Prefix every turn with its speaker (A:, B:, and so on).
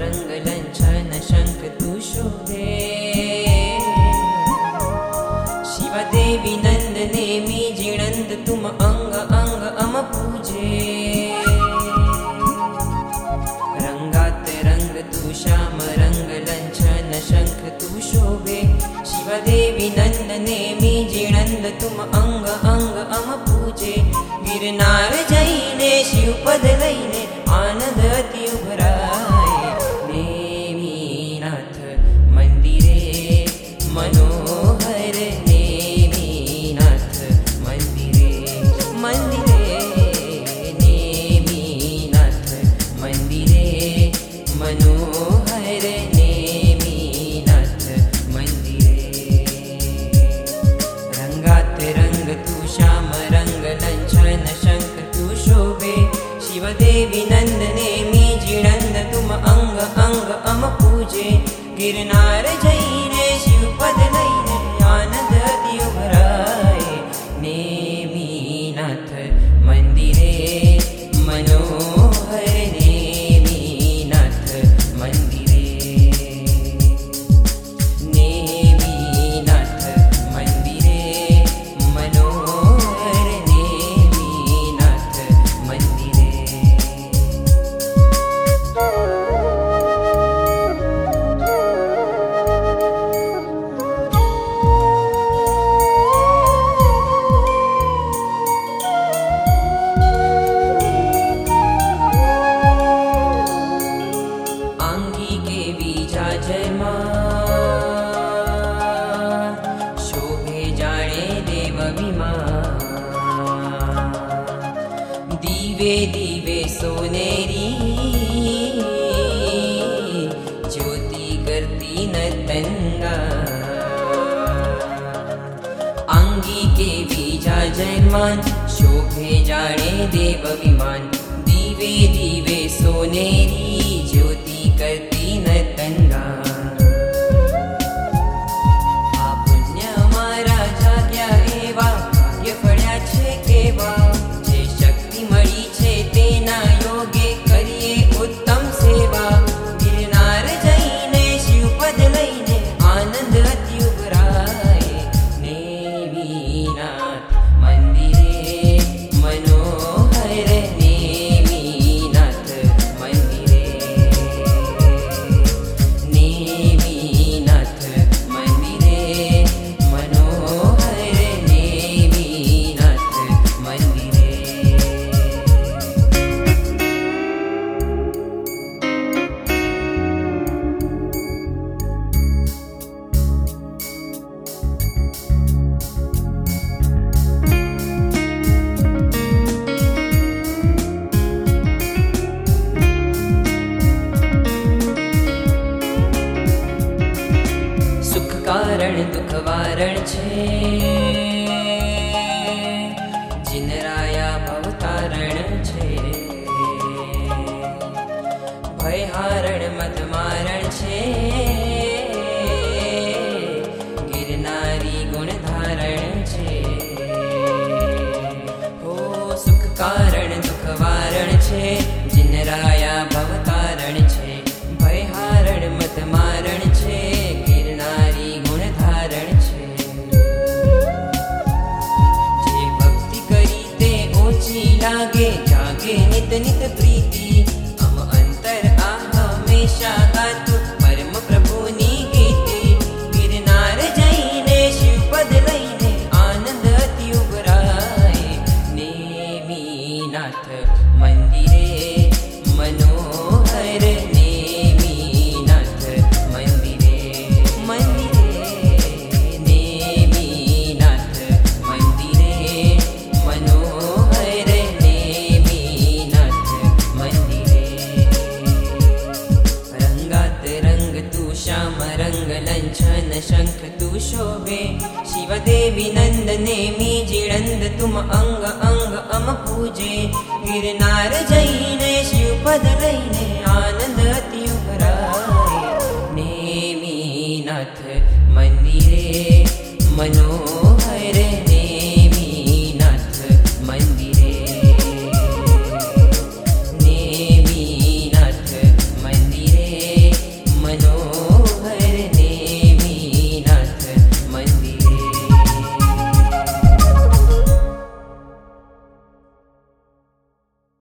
A: रङ्गलञ्छन शङ्ख तु शोभे शिवदेवी नन्दने मी जिणन्द तुम अङ्ग अङ्ग अम पूजे रङ्गात् रङ्ग रङ्गलञ्छन शङ्ख तु शोभे शिवदेवी नन्दने मी जिणन्द तुम अङ्ग अङ्ग अम पूजे गिरनार जैने शिवपद लैने आनन्द मनोहर मन्दिरे। रङ्गात् रङ्ग तु श्याम रङ्गलञ्छन शङ्ख तु शोभे। शिवदेवी नन्दने मी जिणन्द तुम अङ्ग अङ्ग अम पूजे। गिरनार जैने शिवपद लैने आनन्द विमा दिवे दिवे सोनेरी ज्योति करती न तंगा अंगी के बीजा जयमान शोभे जाणे देव विमान दिवे दिवे सोनेरी कारण छे। जिनराया भवतारण छे। भयहारण मदमारण छे। गिरनारी गुणधारण छे। हो सुख कारण दुख वारण छे। जिनराया भार जागे जागे नित नित प्रीति। हम अंतर आ हमेशा शोभे। शिवदेवी नन्दने मी जिणन्द तुम अङ्ग अङ्ग अम पूजे। गिरनार जैने शिवपद लैने आनन्द अति उभराय नेमीनाथ मन्दिरे मनो